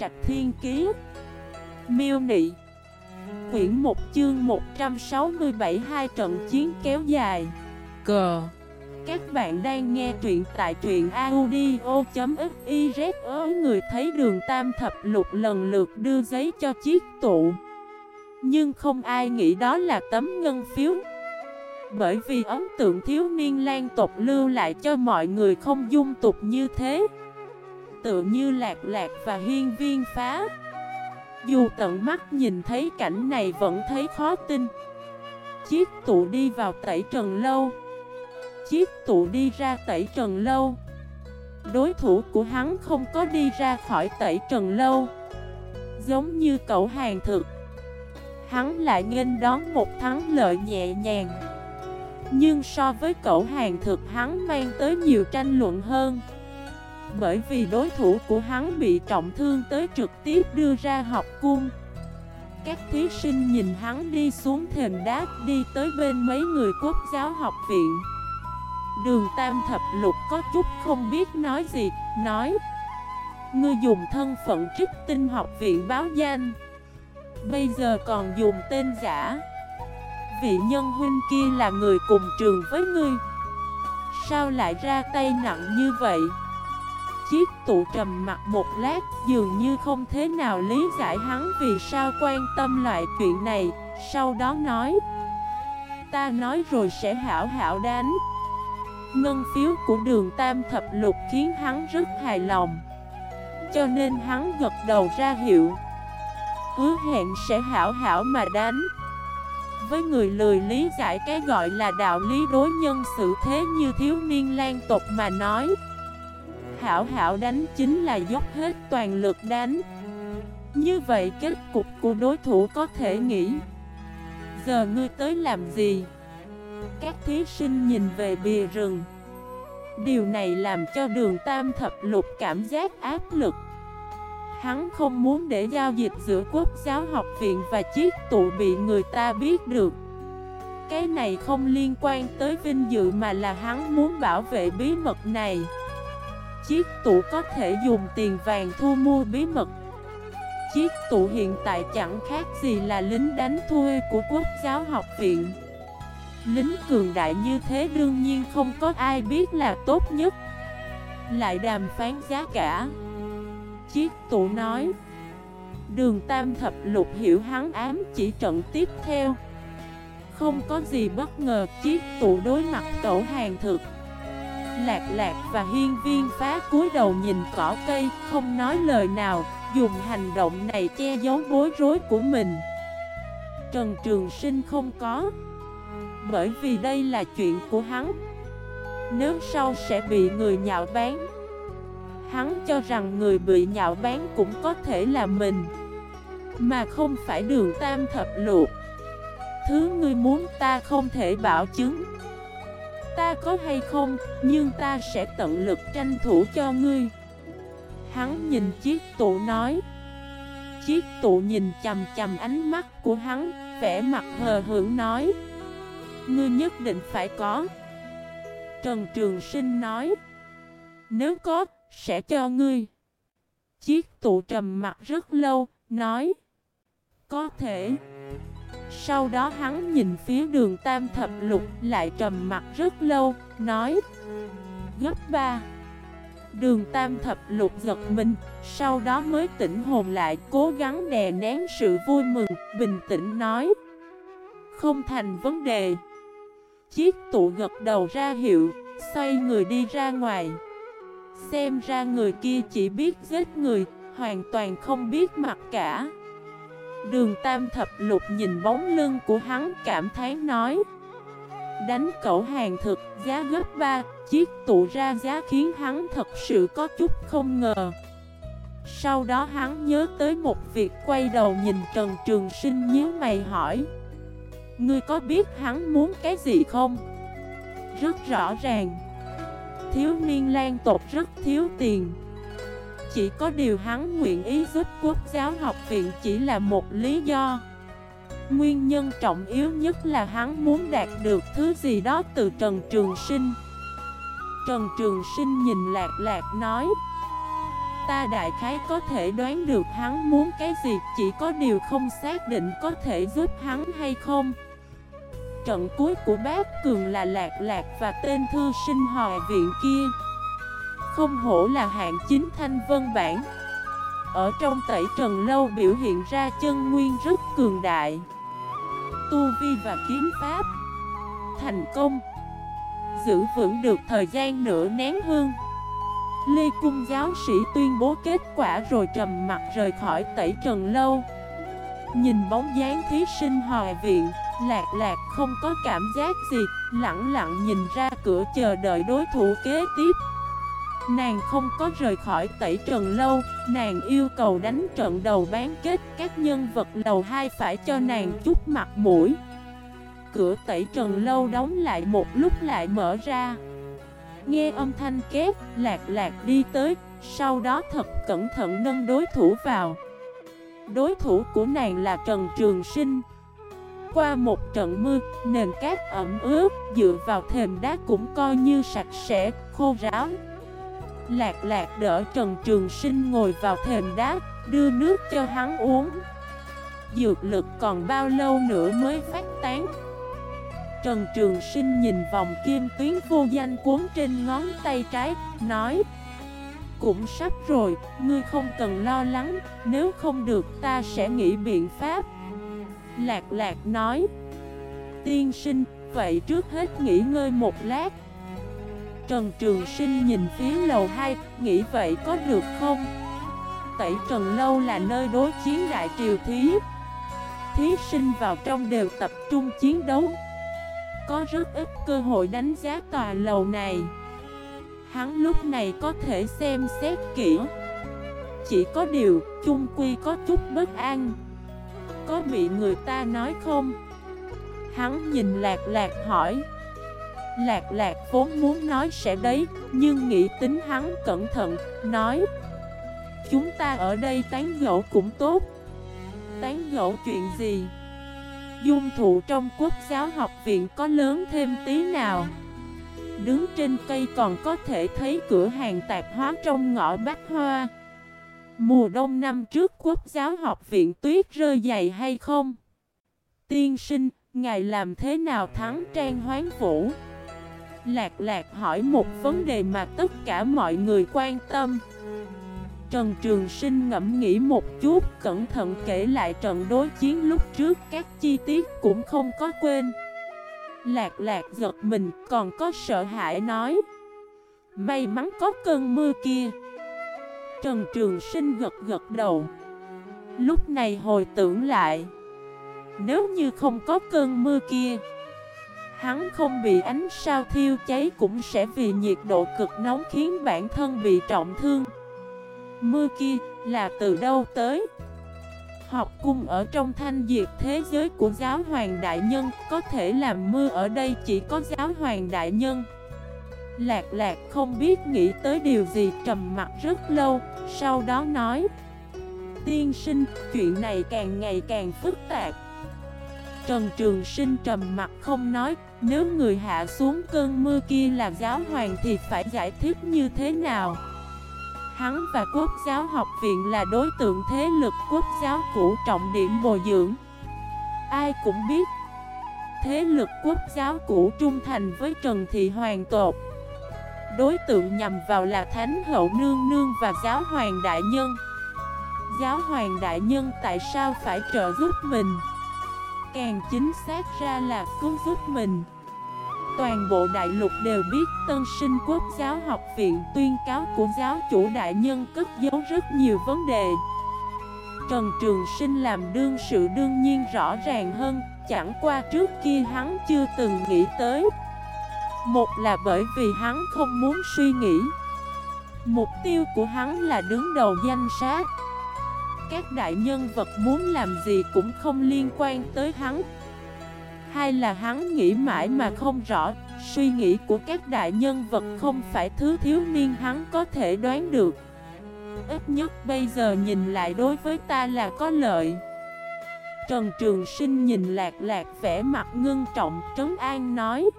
Trạch Thiên Kiế Miêu Nị. Quyển 1 chương 167 Hai trận chiến kéo dài. Cờ Các bạn đang nghe truyện tại truyện audio.xyz Người thấy đường tam thập lục lần lượt đưa giấy cho chiếc tụ. Nhưng không ai nghĩ đó là tấm ngân phiếu. Bởi vì ấn tượng thiếu niên lan tộc lưu lại cho mọi người không dung tục như thế. Tựa như lạc lạc và hiên viên phá. Dù tận mắt nhìn thấy cảnh này vẫn thấy khó tin. Chiếc tụ đi vào tẩy trần lâu. Chiếc tụ đi ra tẩy trần lâu. Đối thủ của hắn không có đi ra khỏi tẩy trần lâu. Giống như cậu hàng thực. Hắn lại nghênh đón một thắng lợi nhẹ nhàng. Nhưng so với cậu hàng thực, hắn mang tới nhiều tranh luận hơn. Bởi vì đối thủ của hắn bị trọng thương tới trực tiếp đưa ra học cung. Các thí sinh nhìn hắn đi xuống thềm đá đi tới bên mấy người quốc giáo học viện. Đường Tam Thập Lục có chút không biết nói gì, nói Ngươi dùng thân phận trích tinh học viện báo danh. Bây giờ còn dùng tên giả. Vị nhân huynh kia là người cùng trường với ngươi. Sao lại ra tay nặng như vậy? Chiếc tụ trầm mặt một lát, Dường như không thế nào lý giải hắn vì sao quan tâm loại chuyện này. Sau đó nói, Ta nói rồi sẽ hảo hảo đánh. Ngân phiếu của đường tam thập lục khiến hắn rất hài lòng. Cho nên hắn gật đầu ra hiệu, Hứa hẹn sẽ hảo hảo mà đánh. Với người lười lý giải cái gọi là đạo lý đối nhân xử thế như thiếu niên lan tộc mà nói Hảo hảo đánh chính là dốc hết toàn lực đánh. Như vậy kết cục của đối thủ có thể nghĩ, Giờ ngươi tới làm gì? Các thí sinh nhìn về bìa rừng. Điều này làm cho đường tam thập lục cảm giác áp lực. Hắn không muốn để giao dịch giữa quốc giáo học viện và chiếc tụ bị người ta biết được. Cái này không liên quan tới vinh dự mà là hắn muốn bảo vệ bí mật này. Chiếc tụ có thể dùng tiền vàng thu mua bí mật. Chiếc tụ hiện tại chẳng khác gì là lính đánh thuê của quốc giáo học viện. Lính cường đại như thế đương nhiên không có ai biết là tốt nhất. Lại đàm phán giá cả. Chiếc tụ nói, Đường tam thập lục hiểu hắn ám chỉ trận tiếp theo. Không có gì bất ngờ, chiếc tụ đối mặt cậu hàng thực. Lạc lạc và hiên viên phá cúi đầu nhìn cỏ cây, Không nói lời nào, Dùng hành động này che giấu bối rối của mình. Trần Trường Sinh không có, Bởi vì đây là chuyện của hắn. Nếu sau sẽ bị người nhạo bán Hắn cho rằng người bị nhạo bán cũng có thể là mình, Mà không phải đường tam thập luộc Thứ ngươi muốn ta không thể bảo chứng. Ta có hay không, nhưng ta sẽ tận lực tranh thủ cho ngươi. Hắn nhìn chiếc tụ nói. Chiếc tụ nhìn chầm chầm ánh mắt của hắn Vẻ mặt hờ hưởng nói. Ngươi nhất định phải có. Trần Trường Sinh nói. Nếu có, sẽ cho ngươi. Chiếc tụ trầm mặt rất lâu, nói. Có thể. Sau đó hắn nhìn phía đường tam thập lục lại trầm mặt rất lâu, nói Gấp ba. Đường tam thập lục giật mình, sau đó mới tỉnh hồn lại cố gắng đè nén sự vui mừng, bình tĩnh nói Không thành vấn đề. Chiếc tụ gật đầu ra hiệu, xoay người đi ra ngoài. Xem ra người kia chỉ biết giết người, hoàn toàn không biết mặt cả. Đường tam thập lục nhìn bóng lưng của hắn cảm thấy nói, Đánh cậu hàng thực, giá gấp 3 Chiếc tụ ra giá khiến hắn thật sự có chút không ngờ. Sau đó hắn nhớ tới một việc quay đầu nhìn Trần Trường Sinh nhíu mày hỏi, Ngươi có biết hắn muốn cái gì không? Rất rõ ràng. Thiếu niên lan tộc rất thiếu tiền. Chỉ có điều hắn nguyện ý giúp quốc giáo học viện chỉ là một lý do. Nguyên nhân trọng yếu nhất là hắn muốn đạt được thứ gì đó từ Trần Trường Sinh. Trần Trường Sinh nhìn lạc lạc nói, Ta đại khái có thể đoán được hắn muốn cái gì, Chỉ có điều không xác định có thể giúp hắn hay không. Trận cuối của bác cường là lạc lạc và tên thư sinh hòa viện kia. Không hổ là hạng chính thanh vân bản. Ở trong tẩy trần lâu biểu hiện ra chân nguyên rất cường đại. Tu vi và kiếm pháp Thành công. Giữ vững được thời gian nửa nén hương. Lê Cung giáo sĩ tuyên bố kết quả rồi trầm mặt rời khỏi tẩy trần lâu. Nhìn bóng dáng thí sinh hòa viện, Lạc lạc không có cảm giác gì, Lặng lặng nhìn ra cửa chờ đợi đối thủ kế tiếp. Nàng không có rời khỏi tẩy trần lâu Nàng yêu cầu đánh trận đầu bán kết Các nhân vật đầu hai phải cho nàng chút mặt mũi Cửa tẩy trần lâu đóng lại một lúc lại mở ra Nghe âm thanh két, lạc lạc đi tới, sau đó thật cẩn thận nâng đối thủ vào. Đối thủ của nàng là Trần Trường Sinh. Qua một trận mưa, nền cát ẩm ướt, dựa vào thềm đá cũng coi như sạch sẽ, khô ráo. Lạc lạc đỡ Trần Trường Sinh ngồi vào thềm đá, đưa nước cho hắn uống. Dược lực còn bao lâu nữa mới phát tán? Trần Trường Sinh nhìn vòng kim tuyến vô danh cuốn trên ngón tay trái, nói Cũng sắp rồi, ngươi không cần lo lắng, nếu không được ta sẽ nghĩ biện pháp Lạc lạc nói Tiên sinh, vậy trước hết nghỉ ngơi một lát Trần Trường Sinh nhìn phía lầu 2, nghĩ vậy có được không? Tẩy Trần Lâu là nơi đối chiến đại triều thí. Thí sinh vào trong đều tập trung chiến đấu. Có rất ít cơ hội đánh giá tòa lầu này. Hắn lúc này có thể xem xét kỹ. Chỉ có điều, chung quy có chút bất an. Có bị người ta nói không? Hắn nhìn lạc lạc hỏi. Lạc lạc vốn muốn nói sẽ đấy Nhưng nghĩ tính hắn cẩn thận, nói Chúng ta ở đây tán gẫu cũng tốt Tán gẫu chuyện gì? Dung thụ trong quốc giáo học viện có lớn thêm tí nào Đứng trên cây còn có thể thấy cửa hàng tạp hóa trong ngõ bách hoa Mùa đông năm trước quốc giáo học viện tuyết rơi dày hay không? Tiên sinh, ngài làm thế nào thắng trang hoán vũ? Lạc lạc hỏi một vấn đề mà tất cả mọi người quan tâm Trần Trường Sinh ngẫm nghĩ một chút, cẩn thận kể lại trận đối chiến lúc trước, các chi tiết cũng không có quên. Lạc lạc giật mình, còn có sợ hãi nói. May mắn có cơn mưa kia. Trần Trường Sinh gật gật đầu. Lúc này hồi tưởng lại. Nếu như không có cơn mưa kia, hắn không bị ánh sao thiêu cháy cũng sẽ vì nhiệt độ cực nóng khiến bản thân bị trọng thương. Mưa kia là từ đâu tới? Học cung ở trong thanh diệt thế giới của giáo hoàng đại nhân Có thể làm mưa ở đây chỉ có giáo hoàng đại nhân Lạc lạc không biết nghĩ tới điều gì trầm mặt rất lâu Sau đó nói Tiên sinh, chuyện này càng ngày càng phức tạp Trần Trường Sinh trầm mặt không nói, Nếu người hạ xuống cơn mưa kia là giáo hoàng thì phải giải thích như thế nào? Hắn và quốc giáo học viện là đối tượng thế lực quốc giáo cũ trọng điểm bồi dưỡng. Ai cũng biết, Thế lực quốc giáo cũ trung thành với Trần Thị Hoàng tột. Đối tượng nhằm vào là Thánh Hậu Nương Nương và Giáo Hoàng Đại Nhân. Giáo Hoàng Đại Nhân tại sao phải trợ giúp mình? Càng chính xác ra là cứu giúp mình. Toàn bộ đại lục đều biết tân sinh quốc giáo học viện tuyên cáo của giáo chủ đại nhân cất giấu rất nhiều vấn đề. Trần Trường Sinh làm đương sự đương nhiên rõ ràng hơn, Chẳng qua trước kia hắn chưa từng nghĩ tới. Một là bởi vì hắn không muốn suy nghĩ. Mục tiêu của hắn là đứng đầu danh sách. Các đại nhân vật muốn làm gì cũng không liên quan tới hắn. Hay là hắn nghĩ mãi mà không rõ, Suy nghĩ của các đại nhân vật không phải thứ thiếu niên hắn có thể đoán được. Ít nhất bây giờ nhìn lại đối với ta là có lợi. Trần Trường Sinh nhìn Lạc Lạc vẻ mặt ngưng trọng, trấn an nói.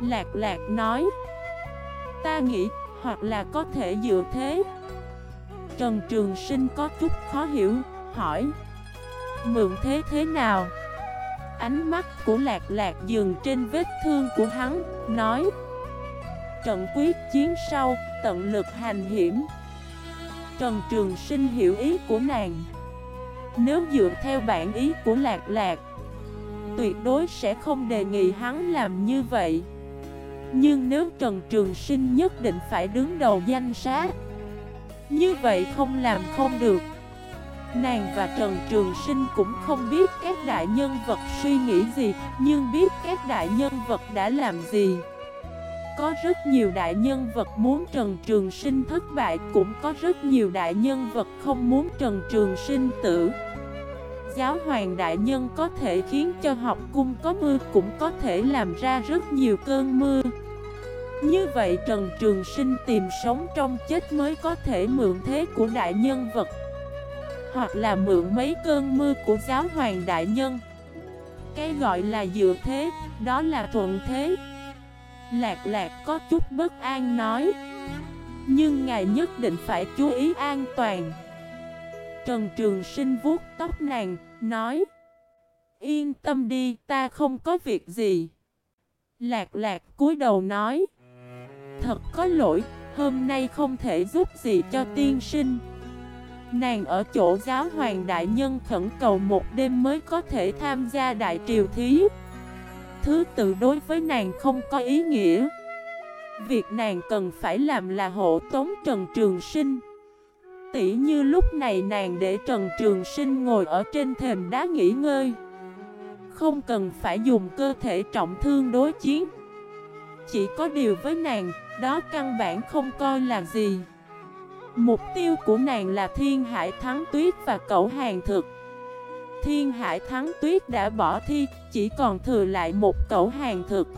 Lạc Lạc nói, Ta nghĩ hoặc là có thể dựa thế Trần Trường Sinh có chút khó hiểu, hỏi Mượn thế thế nào? Ánh mắt của lạc lạc dừng trên vết thương của hắn, nói Trận quyết chiến sau, tận lực hành hiểm. Trần Trường Sinh hiểu ý của nàng. Nếu dựa theo bản ý của lạc lạc Tuyệt đối sẽ không đề nghị hắn làm như vậy. Nhưng nếu Trần Trường Sinh nhất định phải đứng đầu danh sát như vậy không làm không được. Nàng và Trần Trường Sinh cũng không biết các đại nhân vật suy nghĩ gì, Nhưng biết các đại nhân vật đã làm gì. Có rất nhiều đại nhân vật muốn Trần Trường Sinh thất bại, Cũng có rất nhiều đại nhân vật không muốn Trần Trường Sinh tử. Giáo hoàng đại nhân có thể khiến cho học cung có mưa, Cũng có thể làm ra rất nhiều cơn mưa. Như vậy Trần Trường Sinh tìm sống trong chết mới có thể mượn thế của đại nhân vật hoặc là mượn mấy cơn mưa của giáo hoàng đại nhân. Cái gọi là dựa thế, đó là thuận thế. Lạc lạc có chút bất an nói Nhưng ngài nhất định phải chú ý an toàn. Trần Trường Sinh vuốt tóc nàng, nói Yên tâm đi, ta không có việc gì. Lạc lạc cúi đầu nói Thật có lỗi, hôm nay không thể giúp gì cho tiên sinh. Nàng ở chỗ giáo hoàng đại nhân khẩn cầu một đêm mới có thể tham gia đại triều thí. Thứ tự đối với nàng không có ý nghĩa. Việc nàng cần phải làm là hộ tống Trần Trường Sinh. Tỉ như lúc này nàng để Trần Trường Sinh ngồi ở trên thềm đá nghỉ ngơi. Không cần phải dùng cơ thể trọng thương đối chiến. Chỉ có điều với nàng, đó căn bản không coi là gì. Mục tiêu của nàng là Thiên Hải Thắng Tuyết và cẩu Hàng Thực. Thiên Hải Thắng Tuyết đã bỏ thi, chỉ còn thừa lại một cẩu hàng thực.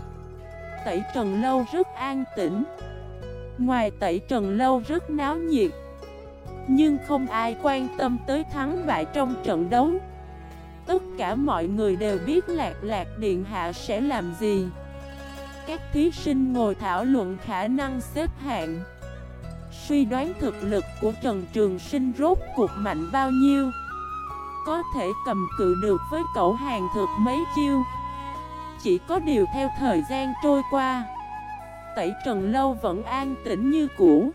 Tẩy Trần Lâu rất an tĩnh. Ngoài Tẩy Trần Lâu rất náo nhiệt. Nhưng không ai quan tâm tới thắng bại trong trận đấu. Tất cả mọi người đều biết Lạc Lạc Điện Hạ sẽ làm gì. Các thí sinh ngồi thảo luận khả năng xếp hạng. Suy đoán thực lực của Trần Trường Sinh rốt cuộc mạnh bao nhiêu? Có thể cầm cự được với cậu hàng thực mấy chiêu? Chỉ có điều theo thời gian trôi qua, Tẩy Trần Lâu vẫn an tĩnh như cũ.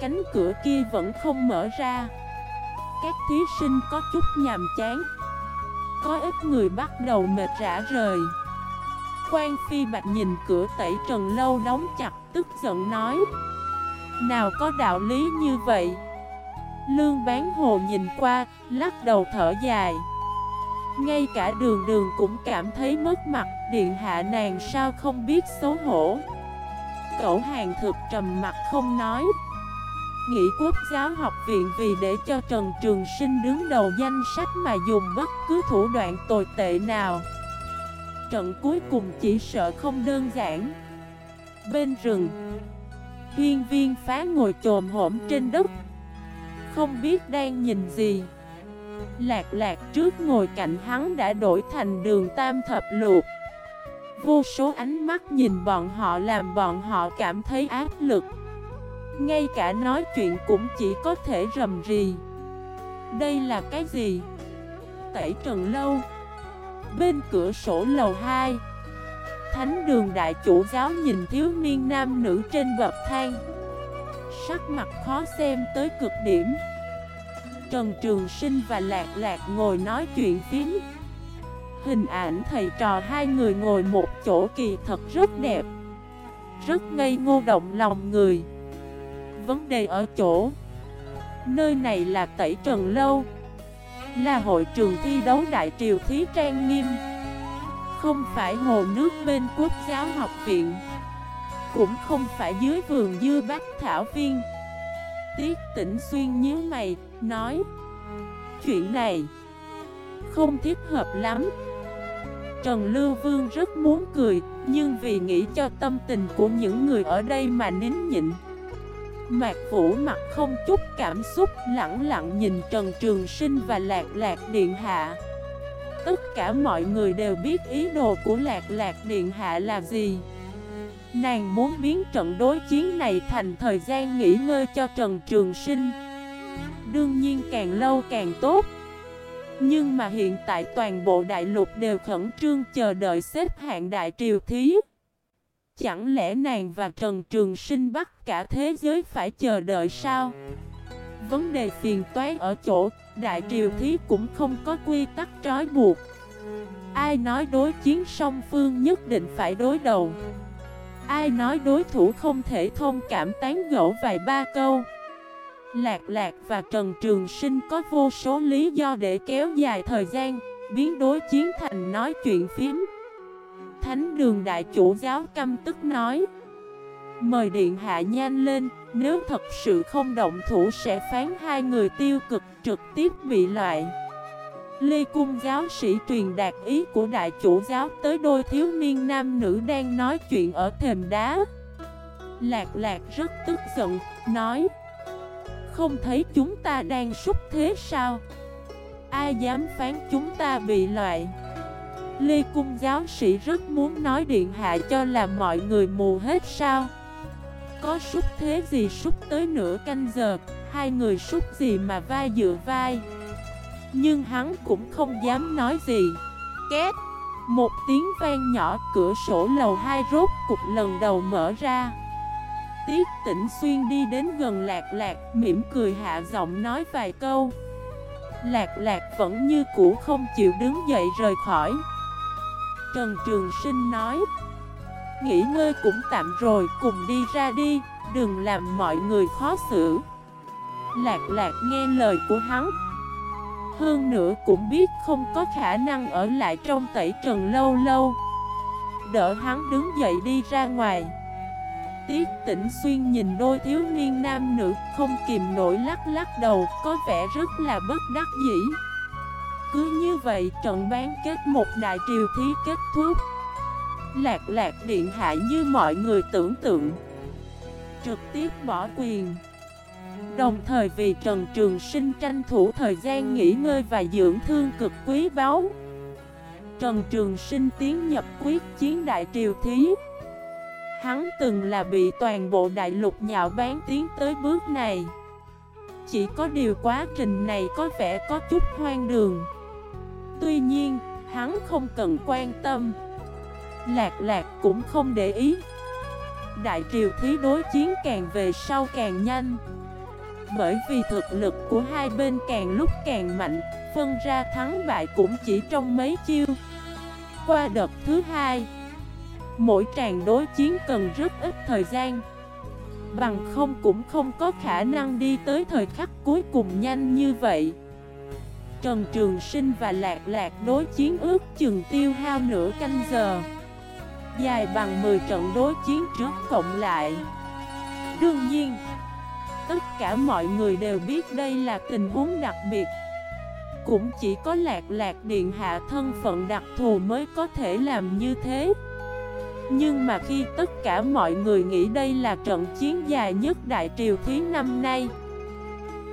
Cánh cửa kia vẫn không mở ra. Các thí sinh có chút nhàm chán. Có ít người bắt đầu mệt rã rời. Quan Phi Bạch nhìn cửa tẩy Trần Lâu đóng chặt tức giận nói nào có đạo lý như vậy? Lương bán hồ nhìn qua, lắc đầu thở dài. Ngay cả đường đường cũng cảm thấy mất mặt Điện hạ nàng sao không biết xấu hổ? Cậu hàng thực trầm mặt không nói. Nghĩ quốc giáo học viện vì để cho Trần Trường Sinh đứng đầu danh sách mà dùng bất cứ thủ đoạn tồi tệ nào. Trận cuối cùng chỉ sợ không đơn giản. Bên rừng, Hiên viên phá ngồi trồm hổm trên đất, Không biết đang nhìn gì. Lạc lạc trước ngồi cạnh hắn đã đổi thành đường tam thập luộc Vô số ánh mắt nhìn bọn họ làm bọn họ cảm thấy áp lực. Ngay cả nói chuyện cũng chỉ có thể rầm rì. Đây là cái gì? Tẩy trần lâu. Bên cửa sổ lầu 2 Thánh đường đại chủ giáo nhìn thiếu niên nam nữ trên bậc thang. Sắc mặt khó xem tới cực điểm. Trần Trường Sinh và Lạc Lạc ngồi nói chuyện phím. Hình ảnh thầy trò hai người ngồi một chỗ kỳ thật rất đẹp. Rất ngây ngô động lòng người. Vấn đề ở chỗ, Nơi này là Tẩy Trần Lâu. Là hội trường thi đấu đại triều thí trang nghiêm. Không phải hồ nước bên quốc giáo học viện. Cũng không phải dưới vườn dưa bách thảo viên. Tiết tỉnh xuyên nhíu mày, nói Chuyện này Không thiết hợp lắm. Trần Lưu Vương rất muốn cười Nhưng vì nghĩ cho tâm tình của những người ở đây mà nín nhịn. Mạc Vũ mặt không chút cảm xúc, lặng lặng nhìn Trần Trường Sinh và Lạc Lạc Điện Hạ. Tất cả mọi người đều biết ý đồ của Lạc Lạc Điện Hạ là gì. Nàng muốn biến trận đối chiến này thành thời gian nghỉ ngơi cho Trần Trường Sinh. Đương nhiên càng lâu càng tốt. Nhưng mà hiện tại toàn bộ đại lục đều khẩn trương chờ đợi xếp hạng đại triều thí. Chẳng lẽ nàng và Trần Trường Sinh bắt cả thế giới phải chờ đợi sao? Vấn đề phiền toái ở chỗ, đại triều thí cũng không có quy tắc trói buộc. Ai nói đối chiến song phương nhất định phải đối đầu? Ai nói đối thủ không thể thông cảm tán gẫu vài ba câu? Lạc Lạc và Trần Trường Sinh có vô số lý do để kéo dài thời gian Biến đối chiến thành nói chuyện phím. Thánh đường đại chủ giáo căm tức nói Mời điện hạ nhanh lên Nếu thật sự không động thủ sẽ phán hai người tiêu cực trực tiếp bị loại Lê Cung giáo sĩ truyền đạt ý của đại chủ giáo tới đôi thiếu niên nam nữ đang nói chuyện ở thềm đá Lạc lạc rất tức giận, nói Không thấy chúng ta đang xúc thế sao? Ai dám phán chúng ta bị loại? Lê Cung giáo sĩ rất muốn nói điện hạ cho là mọi người mù hết sao? Có xúc thế gì xúc tới nửa canh giờ, hai người xúc gì mà vai dựa vai? Nhưng hắn cũng không dám nói gì Két Một tiếng vang nhỏ cửa sổ lầu hai rốt cục lần đầu mở ra Tiết tỉnh xuyên đi đến gần lạc lạc mỉm cười hạ giọng nói vài câu Lạc lạc vẫn như cũ không chịu đứng dậy rời khỏi Trần Trường Sinh nói. Nghỉ ngơi cũng tạm rồi, cùng đi ra đi, Đừng làm mọi người khó xử. Lạc lạc nghe lời của hắn. Hơn nữa cũng biết không có khả năng ở lại trong tẩy trần lâu lâu. Đỡ hắn đứng dậy đi ra ngoài. Tiết tỉnh xuyên nhìn đôi thiếu niên nam nữ không kìm nổi lắc lắc đầu, Có vẻ rất là bất đắc dĩ. Cứ như vậy, trận bán kết một đại triều thí kết thúc. Lạc lạc điện hạ như mọi người tưởng tượng. Trực tiếp bỏ quyền. Đồng thời vì Trần Trường Sinh tranh thủ thời gian nghỉ ngơi và dưỡng thương cực quý báu. Trần Trường Sinh tiến nhập quyết chiến đại triều thí. Hắn từng là bị toàn bộ đại lục nhạo bán tiến tới bước này. Chỉ có điều quá trình này có vẻ có chút hoang đường. Tuy nhiên, hắn không cần quan tâm. Lạc lạc cũng không để ý. Đại triều thí đối chiến càng về sau càng nhanh. Bởi vì thực lực của hai bên càng lúc càng mạnh Phân ra thắng bại cũng chỉ trong mấy chiêu. Qua đợt thứ hai Mỗi tràng đối chiến cần rất ít thời gian. Bằng không cũng không có khả năng đi tới thời khắc cuối cùng nhanh như vậy. Trần Trường Sinh và Lạc Lạc đối chiến ước chừng tiêu hao nửa canh giờ. Dài bằng 10 trận đối chiến trước cộng lại. Đương nhiên, Tất cả mọi người đều biết đây là tình huống đặc biệt. Cũng chỉ có lạc lạc điện hạ thân phận đặc thù mới có thể làm như thế. Nhưng mà khi tất cả mọi người nghĩ đây là trận chiến dài nhất Đại Triều Thí năm nay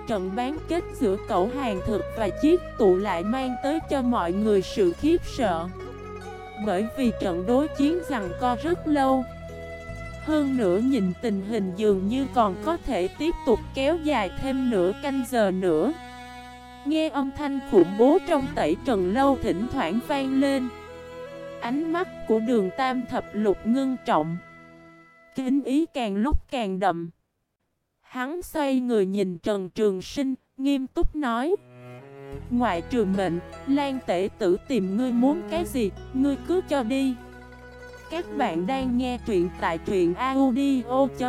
Trận bán kết giữa cậu hàng thực và chiếc tụ lại mang tới cho mọi người sự khiếp sợ. Bởi vì trận đối chiến rằng co rất lâu. Hơn nữa nhìn tình hình dường như còn có thể tiếp tục kéo dài thêm nửa canh giờ nữa. Nghe âm thanh khủng bố trong tẩy trần lâu thỉnh thoảng vang lên. Ánh mắt của đường tam thập lục ngưng trọng. Kính ý càng lúc càng đậm. Hắn xoay người nhìn Trần Trường Sinh, nghiêm túc nói. Ngoại trừ mệnh, Lan tể tử tìm ngươi muốn cái gì, ngươi cứ cho đi. Các bạn đang nghe truyện tại truyện audio.fif